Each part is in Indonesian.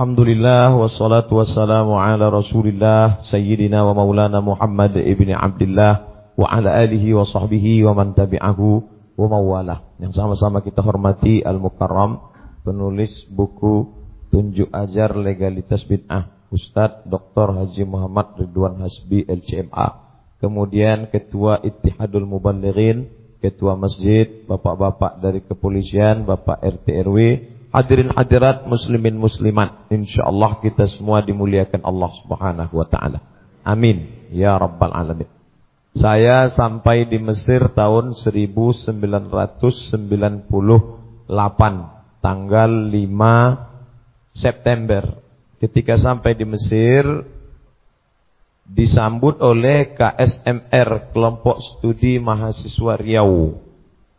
Alhamdulillah wassalatu wassalamu ala Rasulillah sayyidina wa maulana Muhammad ibni Abdullah wa ala alihi wa sahbihi wa man tabi'ahu wa mawalah. Yang sama-sama kita hormati Al-Mukarram penulis buku Tunjuk Ajar Legalitas Bid'ah Ustadz Dr. Haji Muhammad Ridwan Hasbi LCMA. Kemudian Ketua Ittihadul Muballighin, Ketua Masjid, Bapak-bapak dari kepolisian, Bapak RT RW, Hadirin hadirat muslimin muslimat. Insyaallah kita semua dimuliakan Allah Subhanahu wa taala. Amin ya rabbal alamin. Saya sampai di Mesir tahun 1998 tanggal 5 September. Ketika sampai di Mesir disambut oleh KSMR kelompok studi mahasiswa Riau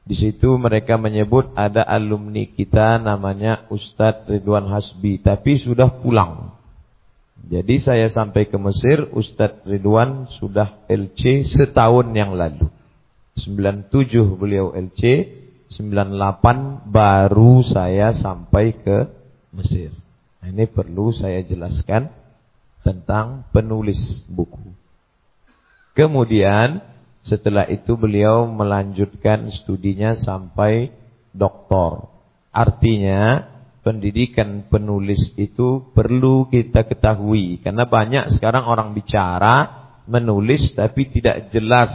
di situ mereka menyebut ada alumni kita namanya Ustadz Ridwan Hasbi, tapi sudah pulang. Jadi saya sampai ke Mesir, Ustadz Ridwan sudah LC setahun yang lalu. 97 beliau LC, 98 baru saya sampai ke Mesir. Nah, ini perlu saya jelaskan tentang penulis buku. Kemudian setelah itu beliau melanjutkan studinya sampai doktor. Artinya pendidikan penulis itu perlu kita ketahui karena banyak sekarang orang bicara menulis tapi tidak jelas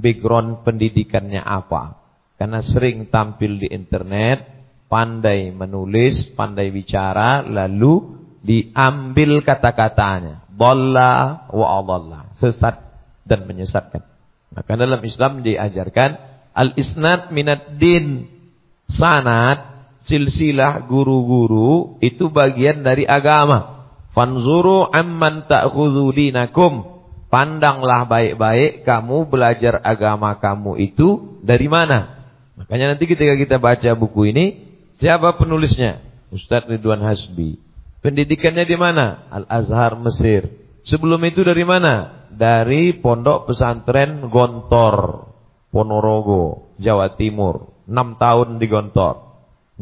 background pendidikannya apa. Karena sering tampil di internet, pandai menulis, pandai bicara, lalu diambil kata-katanya. Bolla wa adalla. Sesat dan menyesatkan. Maka dalam Islam diajarkan al-isnad minad din. Sanad, silsilah guru-guru itu bagian dari agama. Fanzuru amman ta'khudhu dinakum. Pandanglah baik-baik kamu belajar agama kamu itu dari mana? Makanya nanti ketika kita baca buku ini, siapa penulisnya? Ustadz Ridwan Hasbi. Pendidikannya di mana? Al-Azhar Mesir. Sebelum itu dari mana? Dari Pondok Pesantren Gontor, Ponorogo, Jawa Timur. 6 tahun di Gontor.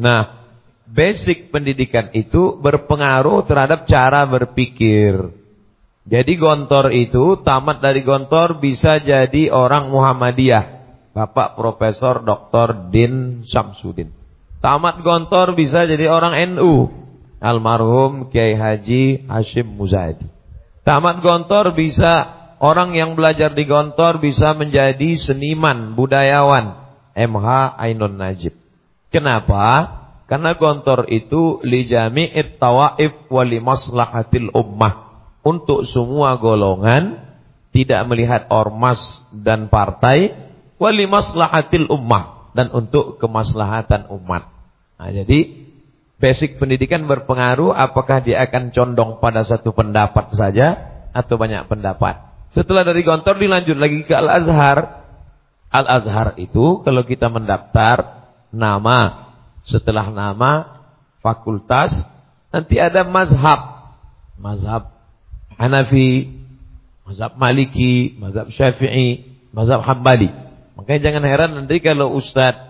Nah, basic pendidikan itu berpengaruh terhadap cara berpikir. Jadi Gontor itu tamat dari Gontor bisa jadi orang Muhammadiyah. Bapak Profesor Dr. Din Samsudin. Tamat Gontor bisa jadi orang NU. Almarhum Kiai Haji Hashim Muzadi. Tamat Gontor bisa orang yang belajar di Gontor bisa menjadi seniman, budayawan. MH Ainun Najib. Kenapa? Karena Gontor itu lijami tawaif wali maslahatil ummah. Untuk semua golongan, tidak melihat ormas dan partai, wali maslahatil ummah. Dan untuk kemaslahatan umat. Nah, jadi basic pendidikan berpengaruh apakah dia akan condong pada satu pendapat saja atau banyak pendapat. Setelah dari Gontor dilanjut lagi ke Al-Azhar. Al-Azhar itu kalau kita mendaftar nama, setelah nama fakultas nanti ada mazhab. Mazhab Hanafi, mazhab Maliki, mazhab Syafi'i, mazhab Hambali. Makanya jangan heran nanti kalau Ustadz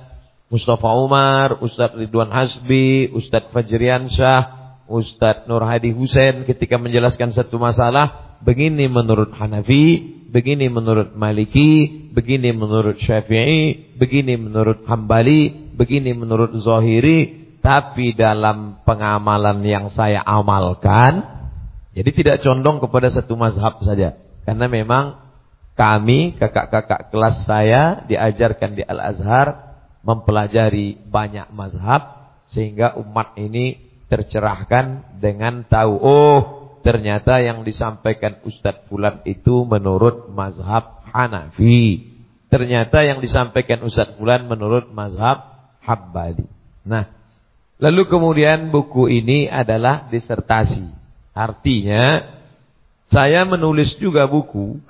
Mustafa Umar, Ustadz Ridwan Hasbi, Ustadz Fajrian Syah, Ustadz Nur Hadi Hussein ketika menjelaskan satu masalah begini menurut Hanafi, begini menurut Maliki, begini menurut Syafi'i, begini menurut Hambali, begini menurut Zohiri, tapi dalam pengamalan yang saya amalkan, jadi tidak condong kepada satu mazhab saja. Karena memang kami, kakak-kakak kelas saya diajarkan di Al-Azhar mempelajari banyak mazhab sehingga umat ini tercerahkan dengan tahu oh ternyata yang disampaikan Ustadz Fulan itu menurut mazhab Hanafi. Ternyata yang disampaikan Ustadz Fulan menurut mazhab Hambali. Nah, lalu kemudian buku ini adalah disertasi. Artinya, saya menulis juga buku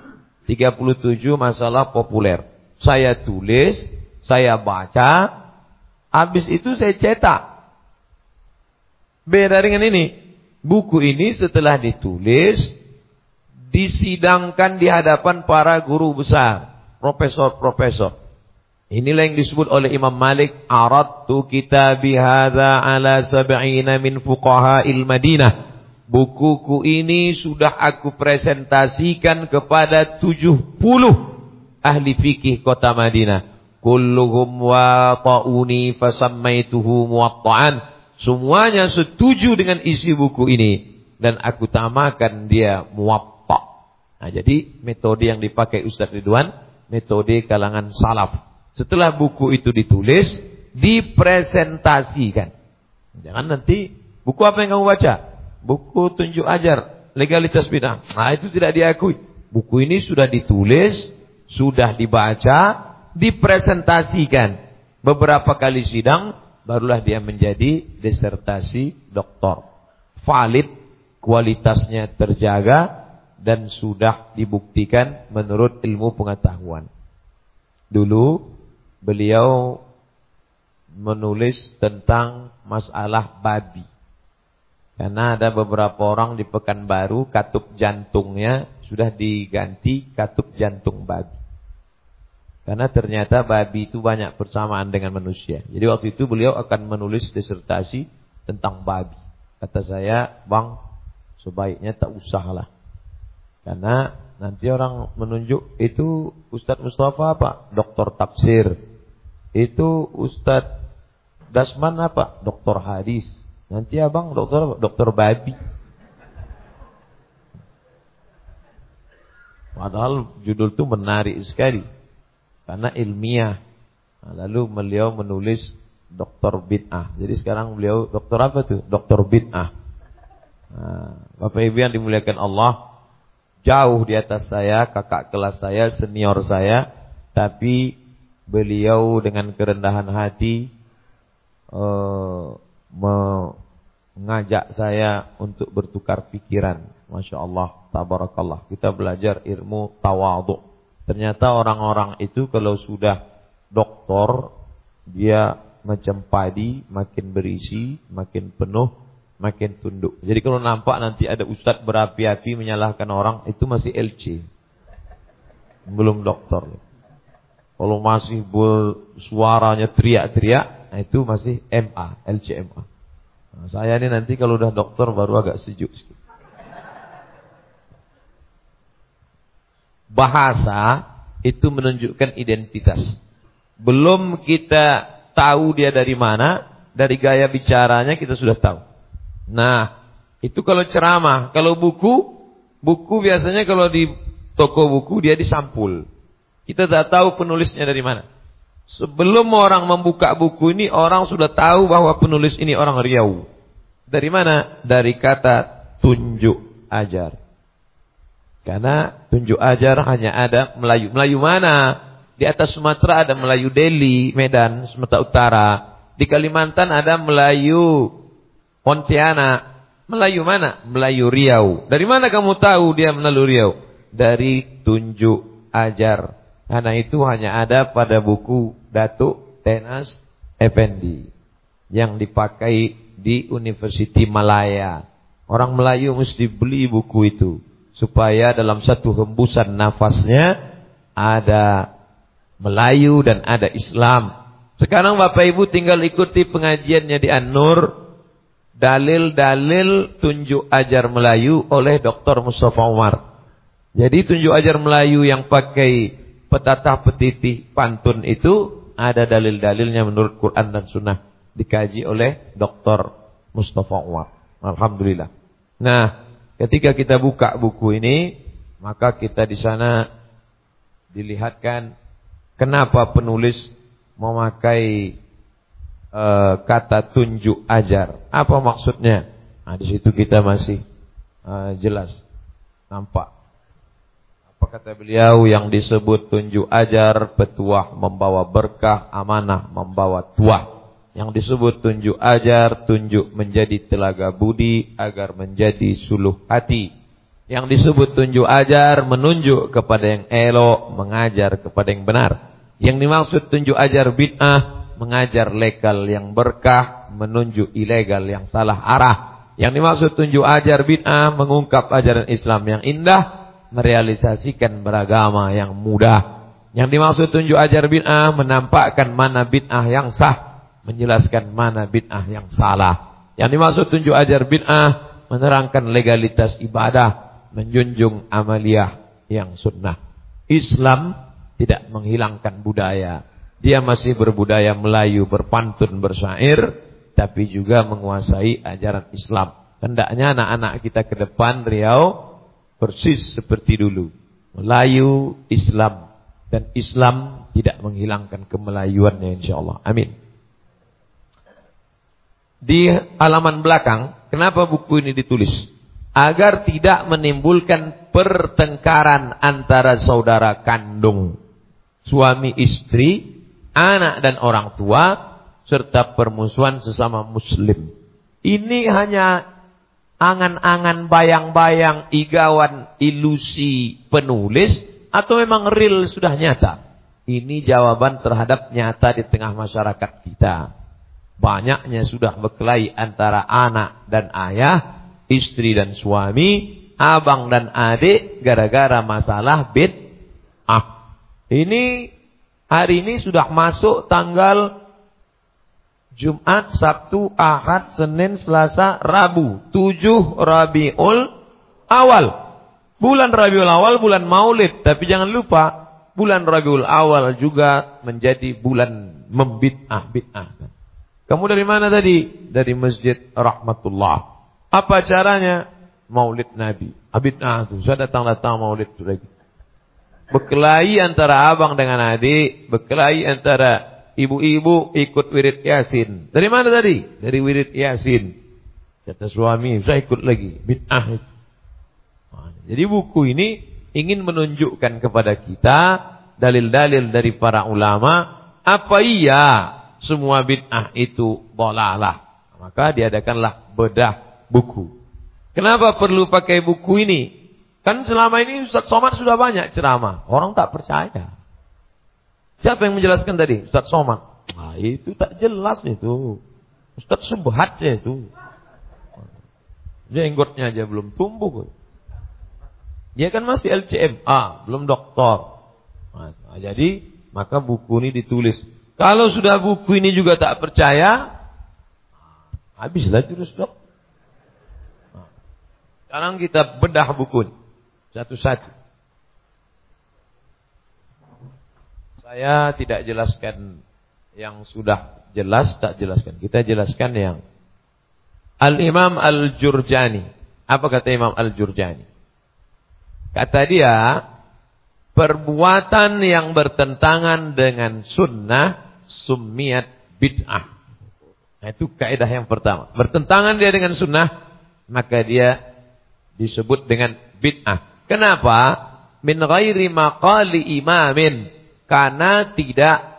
37 masalah populer. Saya tulis, saya baca, habis itu saya cetak. Beda dengan ini. Buku ini setelah ditulis disidangkan di hadapan para guru besar, profesor-profesor. Inilah yang disebut oleh Imam Malik, aradtu kitabi hadza ala sab'ina min fuqaha'il Madinah Bukuku ini sudah aku presentasikan kepada 70 ahli fikih kota Madinah. Kulluhum ta'uni fasammaituhu muwatta'an. Semuanya setuju dengan isi buku ini. Dan aku tamakan dia muwatta'. Nah jadi metode yang dipakai Ustaz Ridwan, metode kalangan salaf. Setelah buku itu ditulis, dipresentasikan. Jangan nanti, buku apa yang kamu baca? buku tunjuk ajar legalitas bid'ah. Nah, itu tidak diakui. Buku ini sudah ditulis, sudah dibaca, dipresentasikan. Beberapa kali sidang barulah dia menjadi disertasi doktor. Valid, kualitasnya terjaga dan sudah dibuktikan menurut ilmu pengetahuan. Dulu beliau menulis tentang masalah babi. Karena ada beberapa orang di Pekanbaru katup jantungnya sudah diganti katup jantung babi. Karena ternyata babi itu banyak persamaan dengan manusia. Jadi waktu itu beliau akan menulis disertasi tentang babi. Kata saya, Bang, sebaiknya tak usahlah. Karena nanti orang menunjuk itu Ustadz Mustafa apa? Doktor tafsir. Itu Ustadz Dasman apa? Doktor hadis. Nanti abang dokter dokter babi. Padahal judul itu menarik sekali. Karena ilmiah. Nah, lalu beliau menulis dokter bid'ah. Jadi sekarang beliau dokter apa tuh? Dokter bid'ah. Nah, Bapak Ibu yang dimuliakan Allah, jauh di atas saya, kakak kelas saya, senior saya, tapi beliau dengan kerendahan hati uh, mengajak saya untuk bertukar pikiran. Masya Allah, tabarakallah. Kita belajar ilmu tawaduk. Ternyata orang-orang itu kalau sudah doktor, dia macam padi, makin berisi, makin penuh, makin tunduk. Jadi kalau nampak nanti ada ustadz berapi-api menyalahkan orang, itu masih LC. Belum doktor. Kalau masih suaranya teriak-teriak, itu masih MA, LCMA. Nah, saya ini nanti kalau udah dokter baru agak sejuk sedikit. Bahasa itu menunjukkan identitas. Belum kita tahu dia dari mana, dari gaya bicaranya kita sudah tahu. Nah, itu kalau ceramah, kalau buku, buku biasanya kalau di toko buku dia disampul. Kita tidak tahu penulisnya dari mana. Sebelum orang membuka buku ini, orang sudah tahu bahwa penulis ini orang Riau. Dari mana? Dari kata tunjuk ajar. Karena tunjuk ajar hanya ada Melayu. Melayu mana? Di atas Sumatera ada Melayu Delhi, Medan, Sumatera Utara. Di Kalimantan ada Melayu Pontianak. Melayu mana? Melayu Riau. Dari mana kamu tahu dia Melayu Riau? Dari tunjuk ajar. Karena itu hanya ada pada buku Datuk Tenas Effendi yang dipakai di University Malaya. Orang Melayu mesti beli buku itu supaya dalam satu hembusan nafasnya ada Melayu dan ada Islam. Sekarang Bapak Ibu tinggal ikuti pengajiannya di An-Nur dalil-dalil tunjuk ajar Melayu oleh Dr. Mustafa Umar. Jadi tunjuk ajar Melayu yang pakai petatah petitih pantun itu ada dalil-dalilnya menurut Quran dan Sunnah dikaji oleh Dr. Mustafa Umar. Alhamdulillah. Nah, ketika kita buka buku ini, maka kita di sana dilihatkan kenapa penulis memakai uh, kata tunjuk ajar. Apa maksudnya? Nah, di situ kita masih uh, jelas nampak apa kata beliau yang disebut tunjuk ajar, petuah membawa berkah, amanah membawa tuah. Yang disebut tunjuk ajar, tunjuk menjadi telaga budi agar menjadi suluh hati. Yang disebut tunjuk ajar, menunjuk kepada yang elok, mengajar kepada yang benar. Yang dimaksud tunjuk ajar bid'ah, mengajar legal yang berkah, menunjuk ilegal yang salah arah. Yang dimaksud tunjuk ajar bid'ah, mengungkap ajaran Islam yang indah, merealisasikan beragama yang mudah. Yang dimaksud tunjuk ajar bid'ah menampakkan mana bid'ah yang sah, menjelaskan mana bid'ah yang salah. Yang dimaksud tunjuk ajar bid'ah menerangkan legalitas ibadah, menjunjung amaliyah yang sunnah. Islam tidak menghilangkan budaya. Dia masih berbudaya Melayu, berpantun, bersyair, tapi juga menguasai ajaran Islam. Hendaknya anak-anak kita ke depan Riau persis seperti dulu. Melayu, Islam. Dan Islam tidak menghilangkan kemelayuannya insyaAllah. Amin. Di halaman belakang, kenapa buku ini ditulis? Agar tidak menimbulkan pertengkaran antara saudara kandung. Suami istri, anak dan orang tua, serta permusuhan sesama muslim. Ini hanya angan-angan bayang-bayang igawan ilusi penulis atau memang real sudah nyata? Ini jawaban terhadap nyata di tengah masyarakat kita. Banyaknya sudah berkelahi antara anak dan ayah, istri dan suami, abang dan adik gara-gara masalah bid ah. Ini hari ini sudah masuk tanggal Jumat, Sabtu, Ahad, Senin, Selasa, Rabu. Tujuh Rabiul Awal. Bulan Rabiul Awal, bulan maulid. Tapi jangan lupa, bulan Rabiul Awal juga menjadi bulan membid'ah, bid'ah. Kamu dari mana tadi? Dari Masjid Rahmatullah. Apa caranya? Maulid Nabi. Abid'ah itu. Saya datang-datang maulid itu lagi. Berkelahi antara abang dengan adik. Berkelahi antara Ibu-ibu ikut wirid Yasin. Dari mana tadi? Dari wirid Yasin. Kata suami, saya ikut lagi. Bid'ah. Jadi buku ini ingin menunjukkan kepada kita dalil-dalil dari para ulama. Apa iya semua bid'ah itu bolalah. Maka diadakanlah bedah buku. Kenapa perlu pakai buku ini? Kan selama ini Ustaz Somad sudah banyak ceramah. Orang tak percaya. Siapa yang menjelaskan tadi? Ustaz Somad. Nah, itu tak jelas itu. Ustaz Subhat itu. Jenggotnya aja belum tumbuh. Dia kan masih LCMA, belum doktor. Nah, jadi maka buku ini ditulis. Kalau sudah buku ini juga tak percaya, habislah terus dok. Sekarang kita bedah buku satu-satu. Saya tidak jelaskan yang sudah jelas, tak jelaskan. Kita jelaskan yang Al-Imam Al-Jurjani. Apa kata Imam Al-Jurjani? Kata dia, perbuatan yang bertentangan dengan sunnah summiat bid'ah. Nah, itu kaidah yang pertama. Bertentangan dia dengan sunnah, maka dia disebut dengan bid'ah. Kenapa? Min ghairi maqali imamin karena tidak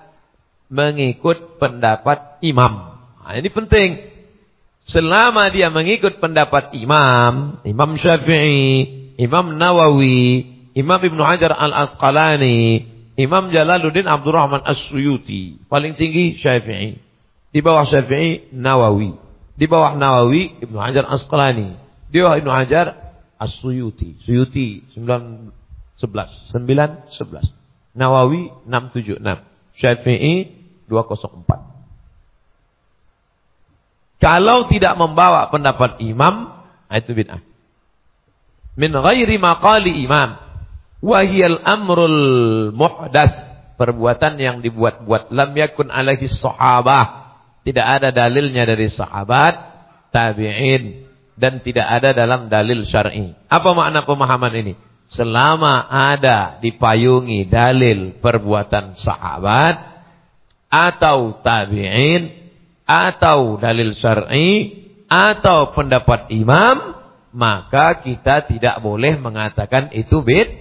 mengikut pendapat imam. Nah, ini penting. Selama dia mengikut pendapat imam, Imam Syafi'i, Imam Nawawi, Imam Ibnu Hajar Al-Asqalani, Imam Jalaluddin Abdurrahman As-Suyuti, paling tinggi Syafi'i. Di bawah Syafi'i Nawawi. Di bawah Nawawi Ibnu Hajar Asqalani. Di bawah Ibnu Hajar As-Suyuti. Suyuti 9 11 9 11. Nawawi 676. Syafi'i 204. Kalau tidak membawa pendapat imam, itu bid'ah. Min ghairi maqali imam. Wahiyal amrul muhdas. Perbuatan yang dibuat-buat. Lam yakun alaihi sahabah. Tidak ada dalilnya dari sahabat. Tabi'in. Dan tidak ada dalam dalil syar'i. Apa makna pemahaman ini? selama ada dipayungi dalil perbuatan sahabat atau tabi'in atau dalil syar'i atau pendapat imam maka kita tidak boleh mengatakan itu bid.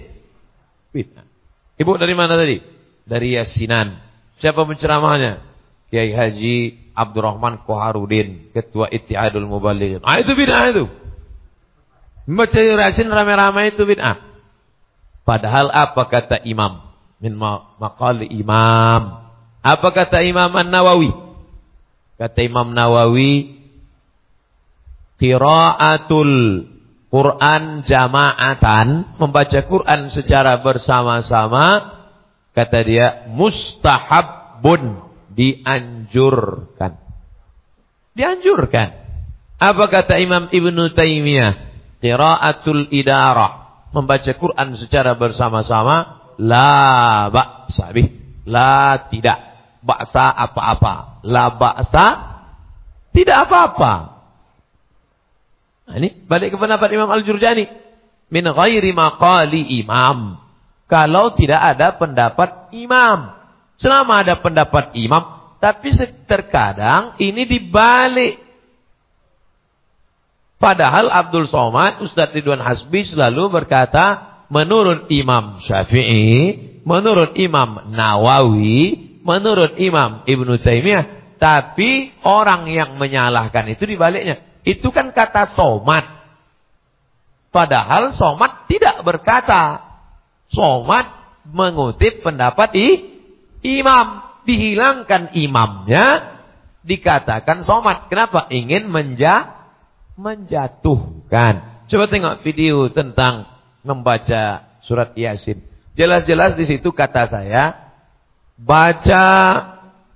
Ibu dari mana tadi? Dari Yasinan. Siapa penceramahnya? Kiai Haji Abdurrahman Koharudin, Ketua Ittihadul Mubalighin. Ah itu bid'ah itu. Membaca Yasin ramai-ramai itu bid'ah. Padahal apa kata imam? Min maqali imam. Apa kata Imam An-Nawawi? Kata Imam Nawawi, qiraatul Quran jama'atan, membaca Quran secara bersama-sama, kata dia mustahabun, dianjurkan. Dianjurkan. Apa kata Imam Ibnu Taimiyah? Qiraatul idarah. Membaca Quran secara bersama-sama. La ba'sa bih. La tidak. Ba'sa apa-apa. La ba'sa tidak apa-apa. Nah, ini balik ke pendapat Imam Al-Jurjani. Min ghairi maqali imam. Kalau tidak ada pendapat imam. Selama ada pendapat imam. Tapi terkadang ini dibalik Padahal Abdul Somad, Ustadz Ridwan Hasbi selalu berkata, menurut Imam Syafi'i, menurut Imam Nawawi, menurut Imam Ibnu Taimiyah, tapi orang yang menyalahkan itu dibaliknya. Itu kan kata Somad. Padahal Somad tidak berkata. Somad mengutip pendapat i, imam. Dihilangkan imamnya, dikatakan Somad. Kenapa? Ingin menjah menjatuhkan. Coba tengok video tentang membaca surat Yasin. Jelas-jelas di situ kata saya baca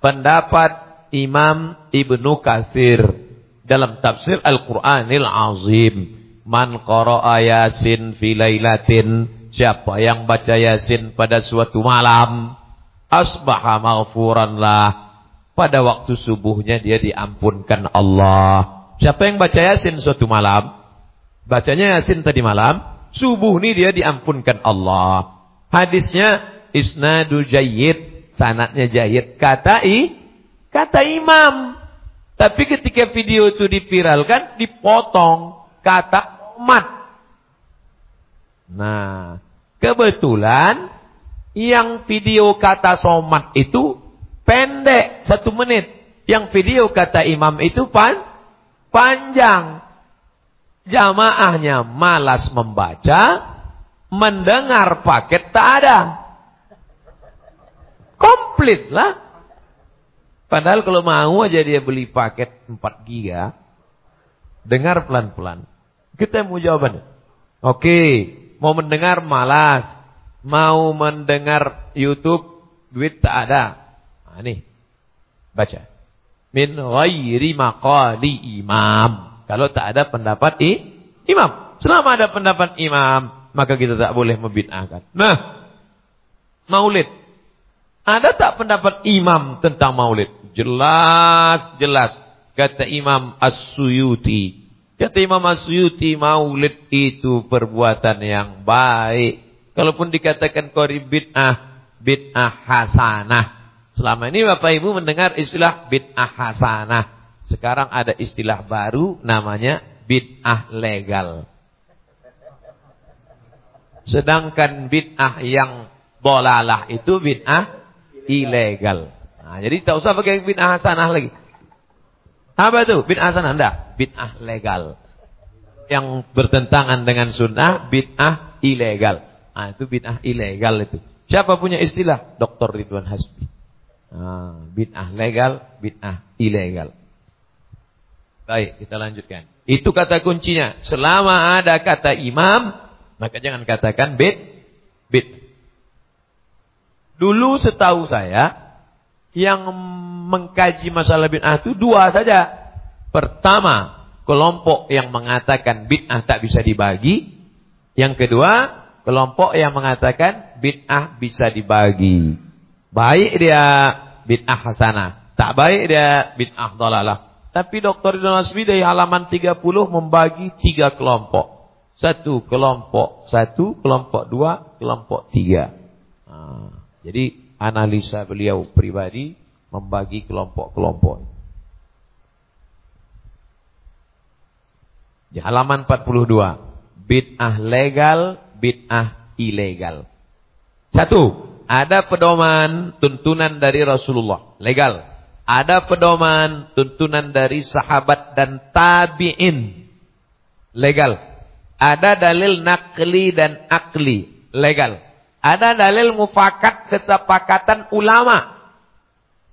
pendapat Imam Ibnu Katsir dalam tafsir Al-Qur'anil Azim. Man qara'a Yasin fi lailatin, siapa yang baca Yasin pada suatu malam, asbaha maghfuran lah. Pada waktu subuhnya dia diampunkan Allah. Siapa yang baca Yasin suatu malam, bacanya Yasin tadi malam, subuh ini dia diampunkan Allah. Hadisnya isnadu jayyid, sanatnya jayyid. Kata i, kata imam. Tapi ketika video itu dipiralkan, dipotong kata umat. Nah, kebetulan yang video kata somat itu pendek, satu menit. Yang video kata imam itu pan panjang. Jamaahnya malas membaca, mendengar paket tak ada. Komplit lah. Padahal kalau mau aja dia beli paket 4 giga, dengar pelan-pelan. Kita mau jawabannya. Oke, mau mendengar malas. Mau mendengar YouTube, duit tak ada. Nah, nih, baca min ghairi maqali imam. Kalau tak ada pendapat i, imam. Selama ada pendapat imam, maka kita tak boleh membid'ahkan. Nah, maulid. Ada tak pendapat imam tentang maulid? Jelas, jelas. Kata Imam As-Suyuti. Kata Imam As-Suyuti, maulid itu perbuatan yang baik. Kalaupun dikatakan kori bid'ah, bid'ah hasanah. Selama ini Bapak Ibu mendengar istilah bid'ah hasanah. Sekarang ada istilah baru namanya bid'ah legal. Sedangkan bid'ah yang bolalah itu bid'ah ilegal. Nah, jadi tak usah pakai bid'ah hasanah lagi. Apa itu? Bid'ah hasanah enggak, bid'ah legal. Yang bertentangan dengan sunnah bid'ah ilegal. Nah, itu bid'ah ilegal itu. Siapa punya istilah? Dr. Ridwan Hasbi. Ah, bid'ah legal, bid'ah ilegal. Baik, kita lanjutkan. Itu kata kuncinya. Selama ada kata imam, maka jangan katakan bid, bid. Dulu setahu saya, yang mengkaji masalah bid'ah itu dua saja. Pertama, kelompok yang mengatakan bid'ah tak bisa dibagi. Yang kedua, kelompok yang mengatakan bid'ah bisa dibagi. Baik dia bid'ah hasanah. Tak baik dia bid'ah dolalah. Tapi Dr. Ridwan Asmi dari halaman 30 membagi tiga kelompok. Satu kelompok satu, kelompok dua, kelompok tiga. Nah, jadi analisa beliau pribadi membagi kelompok-kelompok. Di halaman 42. Bid'ah legal, bid'ah ilegal. Satu, ada pedoman tuntunan dari Rasulullah, legal. Ada pedoman tuntunan dari sahabat dan tabi'in, legal. Ada dalil nakli dan akli, legal. Ada dalil mufakat kesepakatan ulama.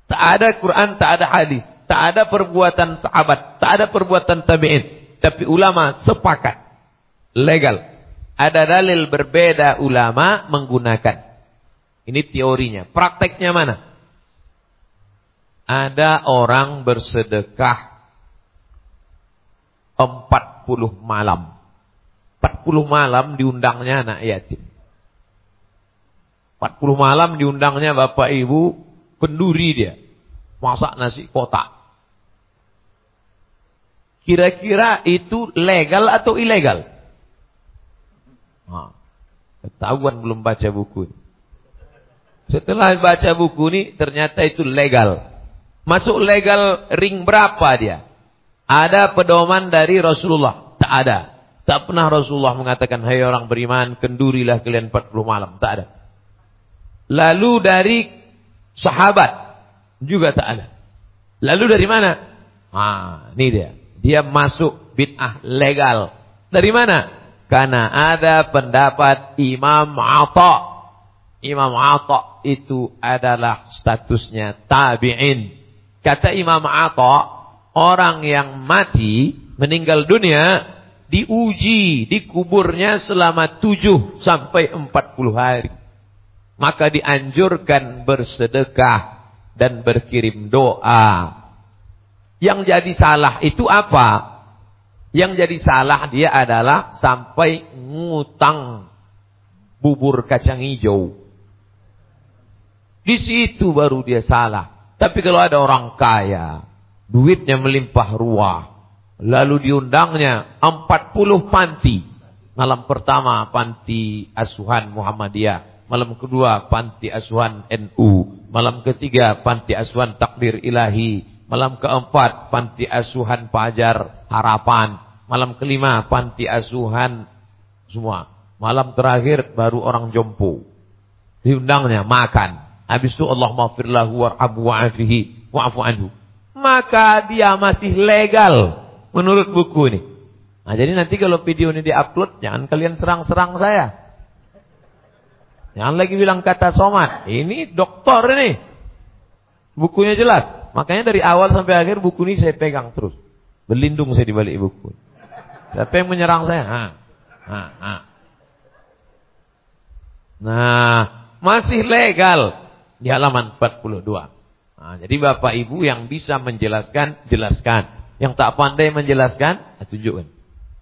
Tak ada Quran, tak ada hadis. Tak ada perbuatan sahabat, tak ada perbuatan tabi'in. Tapi ulama sepakat. Legal. Ada dalil berbeda ulama menggunakan. Ini teorinya. Prakteknya mana? Ada orang bersedekah 40 malam. 40 malam diundangnya anak yatim. 40 malam diundangnya bapak ibu penduri dia. Masak nasi kotak. Kira-kira itu legal atau ilegal? Nah, ketahuan belum baca buku. Setelah baca buku ini ternyata itu legal. Masuk legal ring berapa dia? Ada pedoman dari Rasulullah? Tak ada. Tak pernah Rasulullah mengatakan, hai orang beriman, kendurilah kalian 40 malam. Tak ada. Lalu dari sahabat juga tak ada. Lalu dari mana? Ah, ini dia. Dia masuk bid'ah legal. Dari mana? Karena ada pendapat Imam Atta. Imam Atta itu adalah statusnya tabi'in. Kata Imam Atta, orang yang mati, meninggal dunia, diuji di kuburnya selama 7 sampai 40 hari maka dianjurkan bersedekah dan berkirim doa. Yang jadi salah itu apa? Yang jadi salah dia adalah sampai ngutang bubur kacang hijau. Di situ baru dia salah. Tapi kalau ada orang kaya, duitnya melimpah ruah, lalu diundangnya 40 panti. Malam pertama panti asuhan Muhammadiyah Malam kedua panti asuhan NU. Malam ketiga panti asuhan takdir ilahi. Malam keempat panti asuhan pajar harapan. Malam kelima panti asuhan semua. Malam terakhir baru orang jompo. Diundangnya makan. Habis itu Allah maafirlahu warhabu wa'afihi wa'afu anhu. Maka dia masih legal menurut buku ini. Nah, jadi nanti kalau video ini diupload jangan kalian serang-serang saya. Jangan lagi bilang kata somat. Ini dokter ini. Bukunya jelas. Makanya dari awal sampai akhir buku ini saya pegang terus. Berlindung saya di balik buku. Siapa yang menyerang saya? Ha. Ha. Ha. Nah, masih legal di halaman 42. Nah, jadi Bapak Ibu yang bisa menjelaskan, jelaskan. Yang tak pandai menjelaskan, tunjukkan.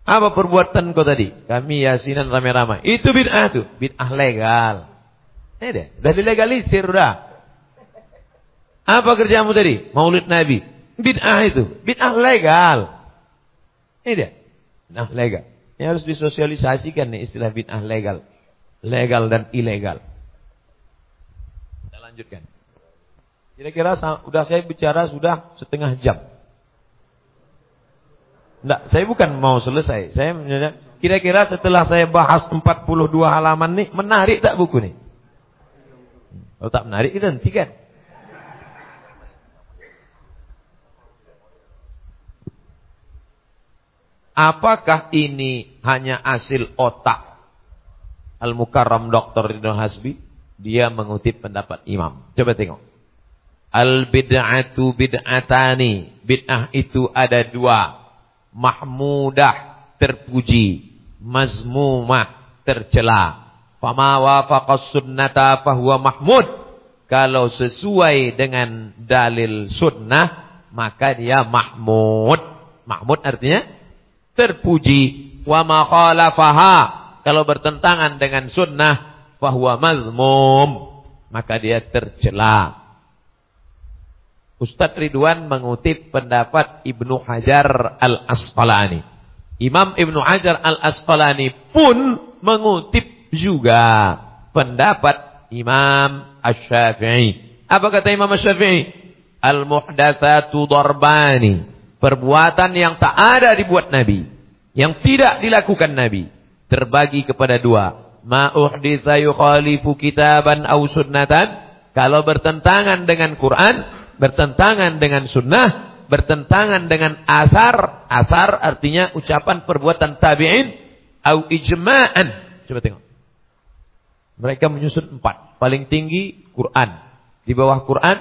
Apa perbuatan kau tadi? Kami yasinan ramai-ramai. Itu bid'ah tuh. Bid'ah legal. Ini deh. Udah dilegalisir udah. Apa kerjamu tadi? Maulid Nabi. Bid'ah itu. Bid'ah legal. Ini deh. Bid'ah legal. Ini harus disosialisasikan nih istilah bid'ah legal. Legal dan ilegal. Kita lanjutkan. Kira-kira udah saya bicara sudah setengah jam. Enggak, saya bukan mau selesai. Saya kira-kira setelah saya bahas 42 halaman nih, menarik tak buku nih? Kalau tak menarik, kita hentikan. Apakah ini hanya hasil otak Al-Mukarram Dr. Ridho Hasbi? Dia mengutip pendapat imam. Coba tengok. Al-bid'atu bid'atani. Bid'ah itu ada dua mahmudah terpuji, mazmumah tercela. Fama wafaqas sunnata fahuwa mahmud. Kalau sesuai dengan dalil sunnah, maka dia mahmud. Mahmud artinya terpuji. Wa ma khalafaha. Kalau bertentangan dengan sunnah, fahuwa mazmum. Maka dia tercela. Ustadz Ridwan mengutip pendapat Ibnu Hajar Al-Asqalani. Imam Ibnu Hajar Al-Asqalani pun mengutip juga pendapat Imam Ash-Syafi'i. Apa kata Imam Ash-Syafi'i? Al-muhdatsatu darbani. Perbuatan yang tak ada dibuat Nabi. Yang tidak dilakukan Nabi. Terbagi kepada dua. Ma uhditsa yukhalifu kitaban aw sunnatan. Kalau bertentangan dengan Quran bertentangan dengan sunnah, bertentangan dengan asar. Asar artinya ucapan perbuatan tabi'in. Au ijma'an. Coba tengok. Mereka menyusun empat. Paling tinggi Quran. Di bawah Quran,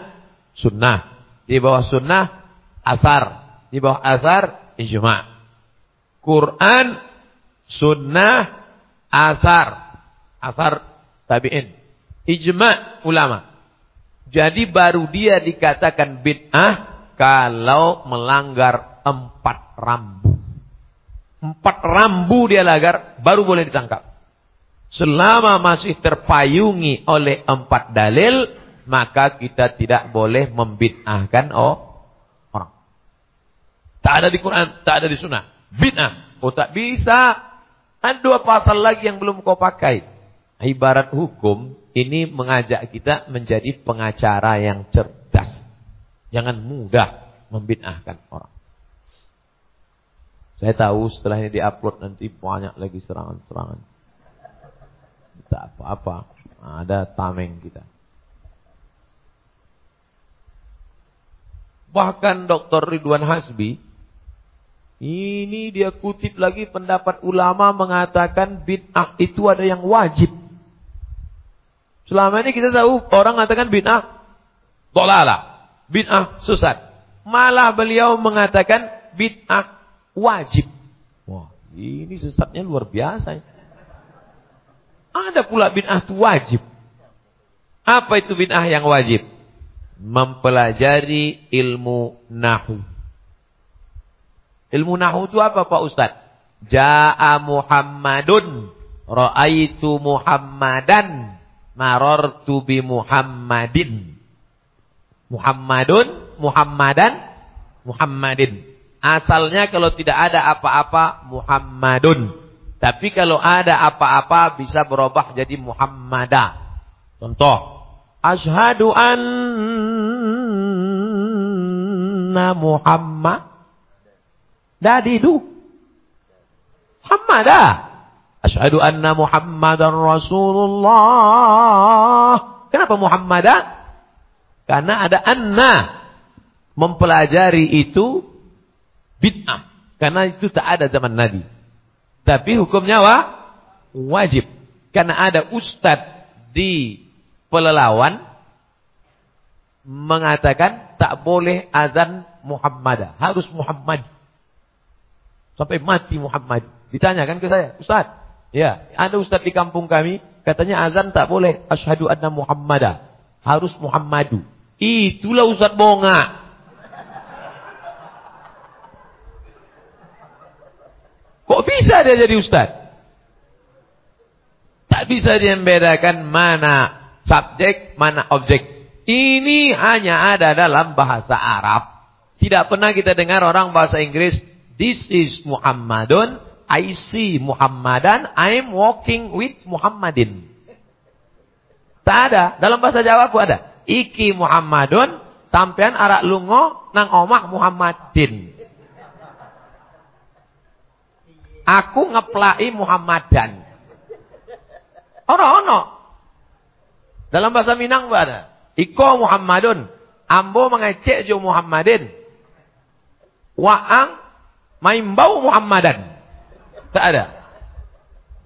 sunnah. Di bawah sunnah, asar. Di bawah asar, ijma'. Quran, sunnah, asar. Asar tabi'in. Ijma' ulama. Jadi baru dia dikatakan bid'ah kalau melanggar empat rambu. Empat rambu dia lagar, baru boleh ditangkap. Selama masih terpayungi oleh empat dalil, maka kita tidak boleh membid'ahkan oh, orang. Tak ada di Quran, tak ada di sunnah. Bid'ah. Oh tak bisa. Ada dua pasal lagi yang belum kau pakai. Ibarat hukum, ini mengajak kita menjadi pengacara yang cerdas. Jangan mudah membid'ahkan orang. Saya tahu setelah ini diupload nanti banyak lagi serangan-serangan. Tak apa-apa. Ada tameng kita. Bahkan Dr. Ridwan Hasbi ini dia kutip lagi pendapat ulama mengatakan bid'ah itu ada yang wajib. Selama ini kita tahu orang mengatakan bid'ah dolala, bid'ah sesat. Malah beliau mengatakan bid'ah wajib. Wah, ini sesatnya luar biasa. Ada pula bid'ah itu wajib. Apa itu bid'ah yang wajib? Mempelajari ilmu nahu. Ilmu nahu itu apa Pak Ustaz? Ja'a Muhammadun. Ra'aitu Muhammadan. Marartu bi Muhammadin. Muhammadun, Muhammadan, Muhammadin. Asalnya kalau tidak ada apa-apa Muhammadun. Tapi kalau ada apa-apa bisa berubah jadi Muhammadah. Contoh. Ashadu anna Muhammad. Dadidu. Muhammadah. Ashadu anna Muhammadan Rasulullah. Kenapa Muhammadah? Karena ada anna. Mempelajari itu bid'ah. Karena itu tak ada zaman Nabi. Tapi hukumnya wa? wajib. Karena ada ustadz di pelelawan mengatakan tak boleh azan Muhammad, harus Muhammad. Sampai mati Muhammad. Ditanyakan ke saya, Ustaz, ya, ada ustaz di kampung kami, katanya azan tak boleh, asyhadu anna Muhammadah, harus Muhammadu. Itulah ustaz bonga. Kok bisa dia jadi ustaz? Tak bisa dia membedakan mana subjek, mana objek. Ini hanya ada dalam bahasa Arab. Tidak pernah kita dengar orang bahasa Inggris, this is Muhammadun, I see Muhammadan, I'm walking with Muhammadin. Tak ada. Dalam bahasa Jawa pun ada. Iki Muhammadun, sampean arak lungo, nang omah Muhammadin. Aku ngeplai Muhammadan. Ono-ono. Dalam bahasa Minang ada. Iko Muhammadun. Ambo mengecek jo Muhammadin. Wa'ang maimbau Muhammadan. Tak ada.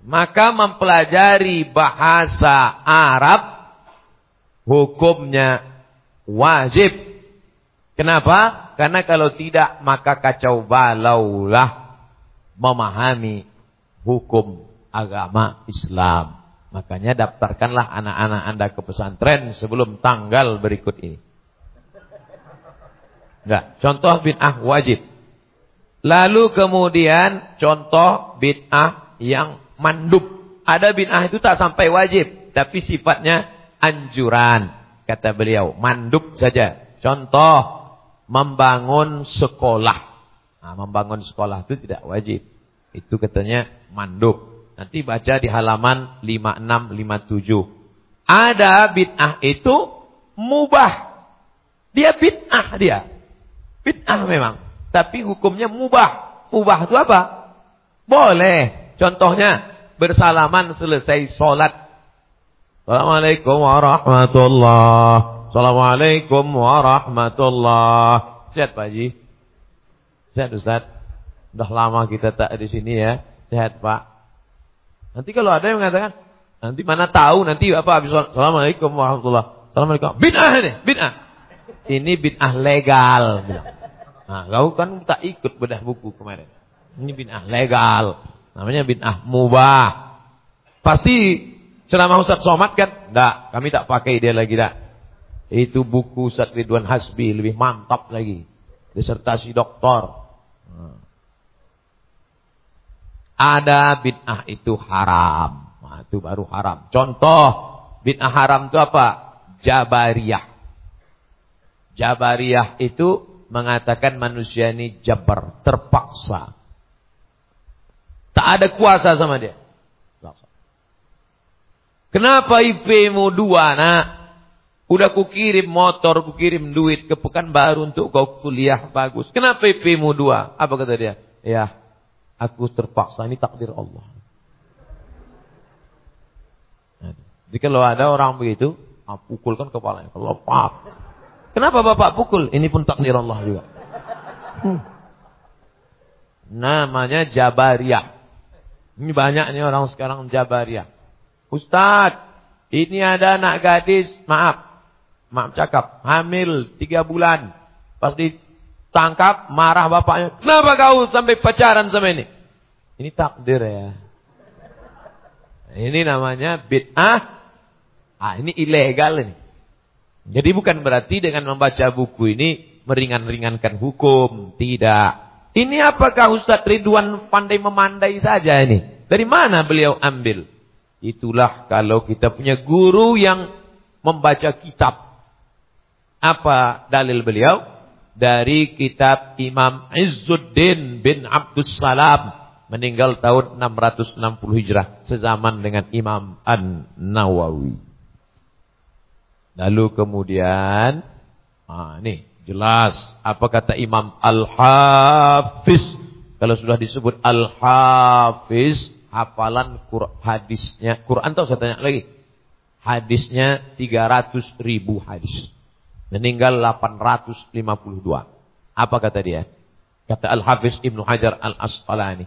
Maka mempelajari bahasa Arab hukumnya wajib. Kenapa? Karena kalau tidak maka kacau balaulah memahami hukum agama Islam. Makanya daftarkanlah anak-anak Anda ke pesantren sebelum tanggal berikut ini. Enggak, contoh bid'ah wajib. Lalu kemudian contoh bid'ah yang mandub. Ada bid'ah itu tak sampai wajib, tapi sifatnya anjuran. Kata beliau, mandub saja. Contoh membangun sekolah. Nah, membangun sekolah itu tidak wajib. Itu katanya mandub. Nanti baca di halaman 5657. Ada bid'ah itu mubah. Dia bid'ah dia. Bid'ah memang. Tapi hukumnya mubah. Mubah itu apa? Boleh. Contohnya bersalaman selesai sholat. Assalamualaikum warahmatullahi Assalamualaikum warahmatullahi Sehat Pak Haji? Sehat Ustaz. Sudah lama kita tak di sini ya. Sehat Pak. Nanti kalau ada yang mengatakan, nanti mana tahu nanti apa habis Assalamualaikum warahmatullahi Assalamualaikum. Bid'ah ini, bid'ah. Ini bid'ah legal. Nah, kau kan tak ikut bedah buku kemarin. Ini bid'ah legal. Namanya bid'ah mubah. Pasti ceramah Ustaz Somad kan? Enggak, kami tak pakai dia lagi dah. Itu buku Ustaz Ridwan Hasbi lebih mantap lagi. Disertasi doktor. ada bid'ah itu haram. Nah, itu baru haram. Contoh bid'ah haram itu apa? Jabariyah. Jabariyah itu mengatakan manusia ini jabar, terpaksa. Tak ada kuasa sama dia. Kenapa IP-mu dua nak? Udah ku kirim motor, ku kirim duit ke baru untuk kau kuliah bagus. Kenapa IP-mu dua? Apa kata dia? Ya, aku terpaksa ini takdir Allah. Jadi kalau ada orang begitu, ah, pukulkan kepalanya. Kalau kenapa bapak pukul? Ini pun takdir Allah juga. Hmm. Namanya Jabariyah. Ini banyak orang sekarang Jabariyah. Ustaz, ini ada anak gadis, maaf, maaf cakap, hamil tiga bulan. Pas ditangkap, marah bapaknya. Kenapa kau sampai pacaran sama ini? Ini takdir ya. Ini namanya bid'ah. Ah, ini ilegal ini. Jadi bukan berarti dengan membaca buku ini meringan-ringankan hukum. Tidak. Ini apakah Ustaz Ridwan pandai memandai saja ini? Dari mana beliau ambil? Itulah kalau kita punya guru yang membaca kitab. Apa dalil beliau? Dari kitab Imam Izzuddin bin Abdus Salam. Meninggal tahun 660 Hijrah. Sezaman dengan Imam An-Nawawi. Lalu kemudian. Ah, ini jelas. Apa kata Imam Al-Hafiz. Kalau sudah disebut Al-Hafiz hafalan Quran, hadisnya. Quran tahu saya tanya lagi. Hadisnya 300 ribu hadis. Meninggal 852. Apa kata dia? Kata Al-Hafiz Ibnu Hajar Al-Asqalani.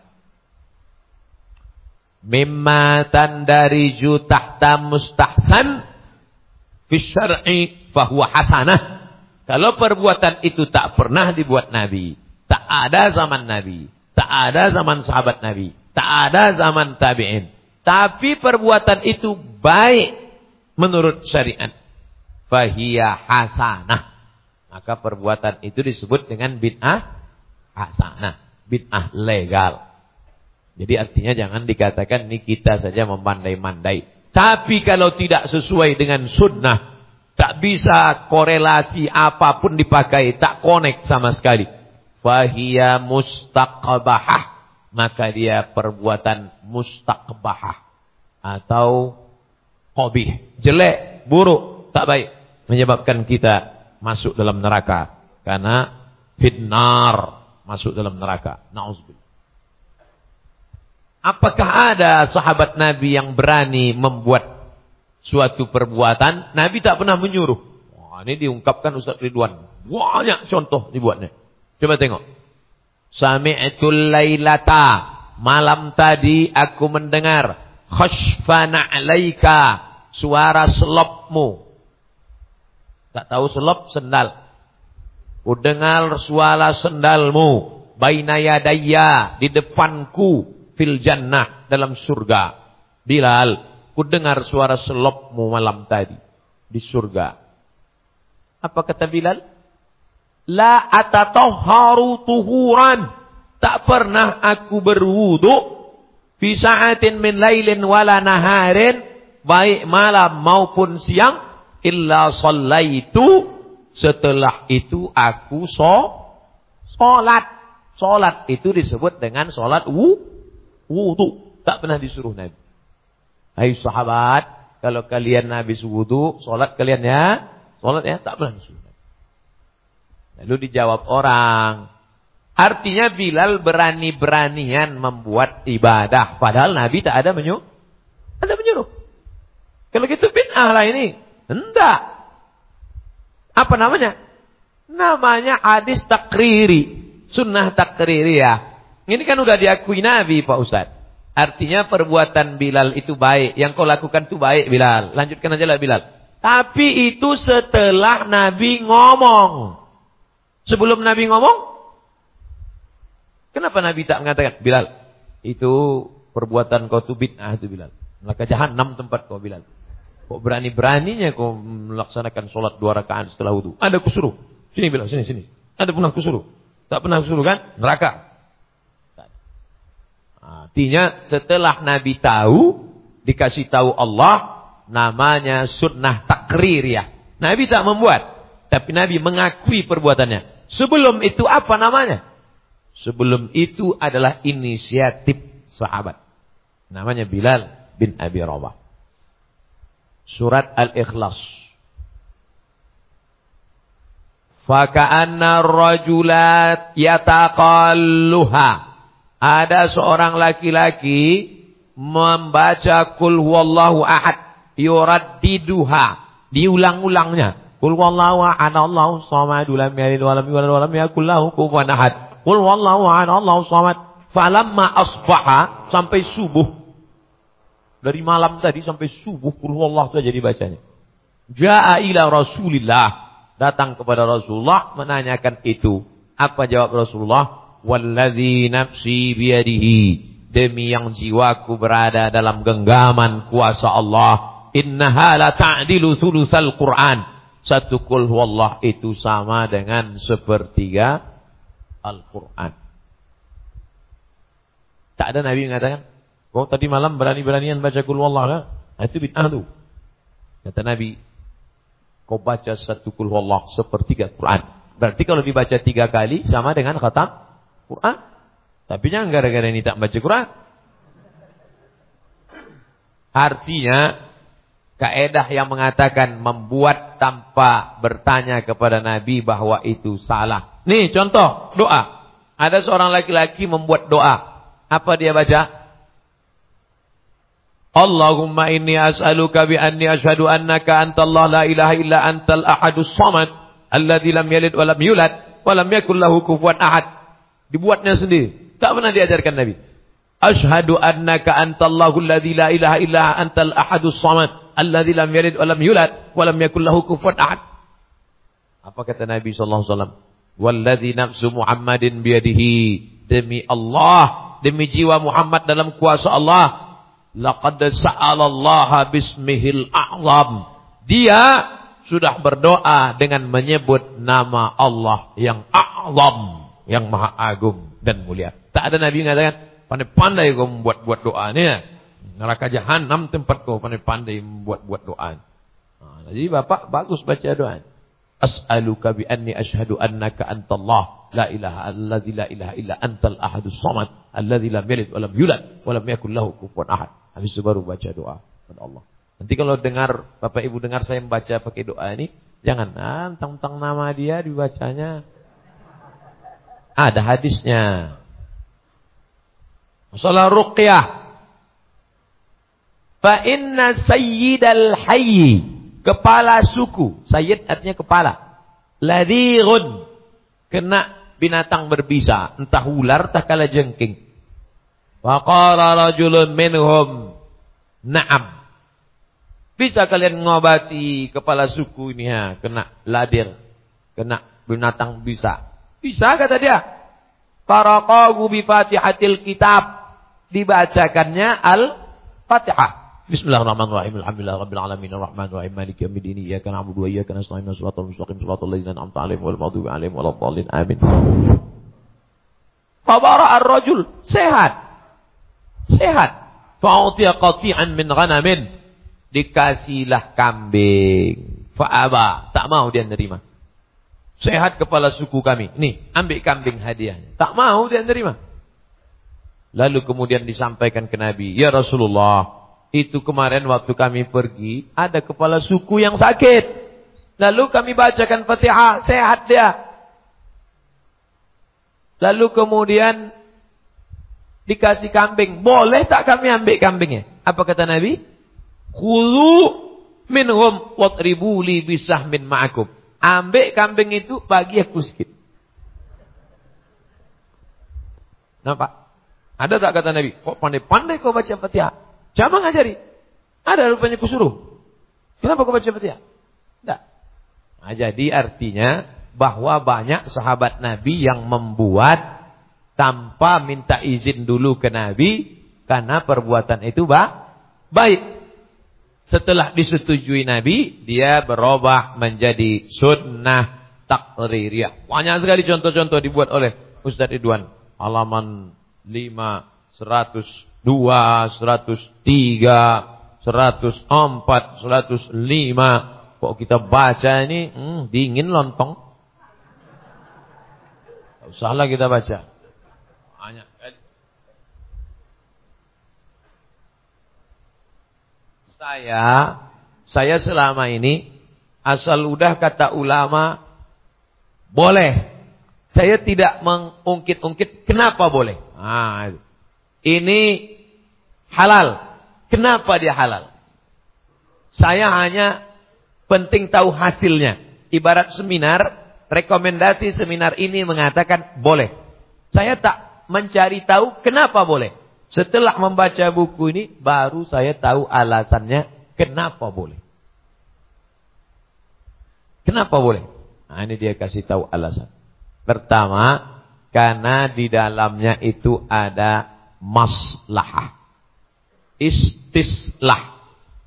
Mimma tandariju tahta mustahsan fi syar'i fahuwa hasanah. Kalau perbuatan itu tak pernah dibuat Nabi, tak ada zaman Nabi, tak ada zaman sahabat Nabi, Tak ada zaman tabi'in. Tapi perbuatan itu baik menurut syariat. Fahiyah hasanah. Maka perbuatan itu disebut dengan bid'ah hasanah. Bid'ah legal. Jadi artinya jangan dikatakan ini kita saja memandai-mandai. Tapi kalau tidak sesuai dengan sunnah. Tak bisa korelasi apa pun dipakai. Tak connect sama sekali. Fahiyah mustaqbahah maka dia perbuatan mustaqbahah atau qabih, jelek, buruk, tak baik, menyebabkan kita masuk dalam neraka karena fitnar masuk dalam neraka. Nauzubillah. Apakah ada sahabat Nabi yang berani membuat suatu perbuatan? Nabi tak pernah menyuruh. Wah, ini diungkapkan Ustaz Ridwan. Banyak contoh dibuatnya. Coba tengok. Sami'tul lailata. Malam tadi aku mendengar. Khashfana alaika. Suara selopmu. Tak tahu selop sendal. Ku dengar suara sendalmu. Baina yadaya. Di depanku. Fil jannah. Dalam surga. Bilal. Ku dengar suara selopmu malam tadi. Di surga. Apa kata Bilal? La atatahharu tuhuran. Tak pernah aku berwudu fi sa'atin min lailin wala naharin baik malam maupun siang illa sallaitu setelah itu aku so. Salat itu disebut dengan salat wu wudu. Tak pernah disuruh Nabi. Hai sahabat, kalau kalian habis wudu, salat kalian ya. Salat ya, tak pernah disuruh. Lalu dijawab orang. Artinya Bilal berani-beranian membuat ibadah. Padahal Nabi tak ada menyuruh. Ada menyuruh. Kalau gitu bid'ah lah ini. Enggak. Apa namanya? Namanya hadis takriri. Sunnah takriri ya. Ini kan udah diakui Nabi Pak Ustaz. Artinya perbuatan Bilal itu baik. Yang kau lakukan itu baik Bilal. Lanjutkan aja lah Bilal. Tapi itu setelah Nabi ngomong. Sebelum Nabi ngomong, kenapa Nabi tak mengatakan, Bilal, itu perbuatan kau tu bid'ah itu Bilal. Maka enam tempat kau Bilal. Kok berani-beraninya kau melaksanakan sholat dua rakaat setelah wudhu. Ada kusuruh. Sini Bilal, sini, sini. Ada pernah kusuruh. Tak pernah kusuruh kan? Neraka. Artinya setelah Nabi tahu, dikasih tahu Allah, namanya sunnah ya. Nabi tak membuat, tapi Nabi mengakui perbuatannya. Sebelum itu apa namanya? Sebelum itu adalah inisiatif sahabat. Namanya Bilal bin Abi Rabah. Surat Al-Ikhlas. Faka'anna rajulat yataqalluha. Ada seorang laki-laki membaca kul huwallahu ahad yuraddiduha. Diulang-ulangnya. Kul huwallahu ahad Allahu samad lam yalid wa lam yulad wa lam yakul lahu kufuwan ahad. Kul huwallahu ahad Allahu samad. Falamma asbaha sampai subuh. Dari malam tadi sampai subuh kul huwallahu saja dibacanya. Ja'a ila Rasulillah datang kepada Rasulullah menanyakan itu. Apa jawab Rasulullah? Walladzi nafsi biyadihi. Demi yang jiwaku berada dalam genggaman kuasa Allah. Innaha la ta'dilu thulutsal Qur'an. Satu kul huwallah itu sama dengan sepertiga Al-Quran. Tak ada Nabi mengatakan, kau tadi malam berani-beranian baca kul huwallah. Nah, itu bid'ah tu. Kata Nabi, Kau baca satu kul wallah sepertiga Quran. Berarti kalau dibaca tiga kali sama dengan khatam Quran. Tapi jangan gara-gara ini tak baca Quran. Artinya kaedah yang mengatakan membuat tanpa bertanya kepada Nabi bahwa itu salah. Nih contoh doa. Ada seorang laki-laki membuat doa. Apa dia baca? Allahumma inni as'aluka bi anni ashhadu annaka antallah la ilaha illa antal ahadus samad alladzi lam yalid wa lam yulad wa lam yakul lahu kufuwan ahad. Dibuatnya sendiri. Tak pernah diajarkan Nabi. Ashhadu annaka antallahu alladzi la ilaha illa antal ahadus samad alladzi lam yalid wa yulad wa lam yakul ahad. Apa kata Nabi sallallahu alaihi wasallam? Walladzi nafsu Muhammadin biyadihi demi Allah demi jiwa Muhammad dalam kuasa Allah Laqad sa'alallaha bismihil a'zam. Dia sudah berdoa dengan menyebut nama Allah yang a'zam, yang maha agung dan mulia. Tak ada nabi mengatakan, pandai-pandai kau membuat-buat doa ni. Neraka jahanam tempat kau pandai-pandai membuat-buat doa. Ha, jadi bapak bagus baca doa. As'aluka bi anni ashhadu annaka antallah la ilaha alladzi la ilaha illa antal ahadus samad alladzi lam yalid wa lam yulad wa lam yakul lahu kufuwan ahad. Habis itu baru baca doa kepada Allah. Nanti kalau dengar, Bapak Ibu dengar saya membaca pakai doa ini, jangan ah, tentang nama dia dibacanya. Ada hadisnya. Masalah ruqyah. Fa inna sayyidal hayy, kepala suku. Sayyid artinya kepala. Ladhighun, kena binatang berbisa, entah ular, entah kala jengking. Faqala rajulun minhum, "Na'am." Bisa kalian ngobati kepala suku ini ya, kena ladir, kena binatang bisa. Bisa kata dia. Faraqahu bi Fatihatil kitab. Dibacakannya Al-Fatihah. Bismillahirrahmanirrahim. Alhamdulillah rabbil alamin arrahmanir rahim maliki yaumiddin iyyaka na'budu wa iyyaka nasta'in shiratal mustaqim shiratal ladzina an'amta 'alaihim ghairil maghdubi 'alaihim waladdallin amin. Fabara ar-rajul sehat Sehat. Fa'utiya qati'an min ghanamin. Dikasihlah kambing. Fa'aba. Tak mau dia nerima. Sehat kepala suku kami. Nih, ambil kambing hadiahnya. Tak mau dia nerima. Lalu kemudian disampaikan ke Nabi. Ya Rasulullah. Itu kemarin waktu kami pergi. Ada kepala suku yang sakit. Lalu kami bacakan fatihah. Sehat dia. Lalu kemudian dikasih kambing. Boleh tak kami ambil kambingnya? Apa kata Nabi? Khulu minhum watribu li bisahmin ma'akum. Ambil kambing itu bagi aku sikit. Nampak? Ada tak kata Nabi? Kok pandai-pandai kau baca Fatihah? Jangan ngajari. Ada rupanya kusuruh. Kenapa kau baca Fatihah? Tidak. Nah, jadi artinya bahwa banyak sahabat Nabi yang membuat tanpa minta izin dulu ke Nabi karena perbuatan itu bah, baik. Setelah disetujui Nabi, dia berubah menjadi sunnah takririyah. Banyak sekali contoh-contoh dibuat oleh Ustaz Ridwan. Halaman 5, 102, 103, 104, 105. Kok kita baca ini hmm, dingin lontong. Usahlah kita baca. Hanya saya saya selama ini asal udah kata ulama boleh. Saya tidak mengungkit-ungkit kenapa boleh. Nah, ini halal. Kenapa dia halal? Saya hanya penting tahu hasilnya. Ibarat seminar, rekomendasi seminar ini mengatakan boleh. Saya tak mencari tahu kenapa boleh. Setelah membaca buku ini, baru saya tahu alasannya kenapa boleh. Kenapa boleh? Nah, ini dia kasih tahu alasan. Pertama, karena di dalamnya itu ada maslahah. Istislah.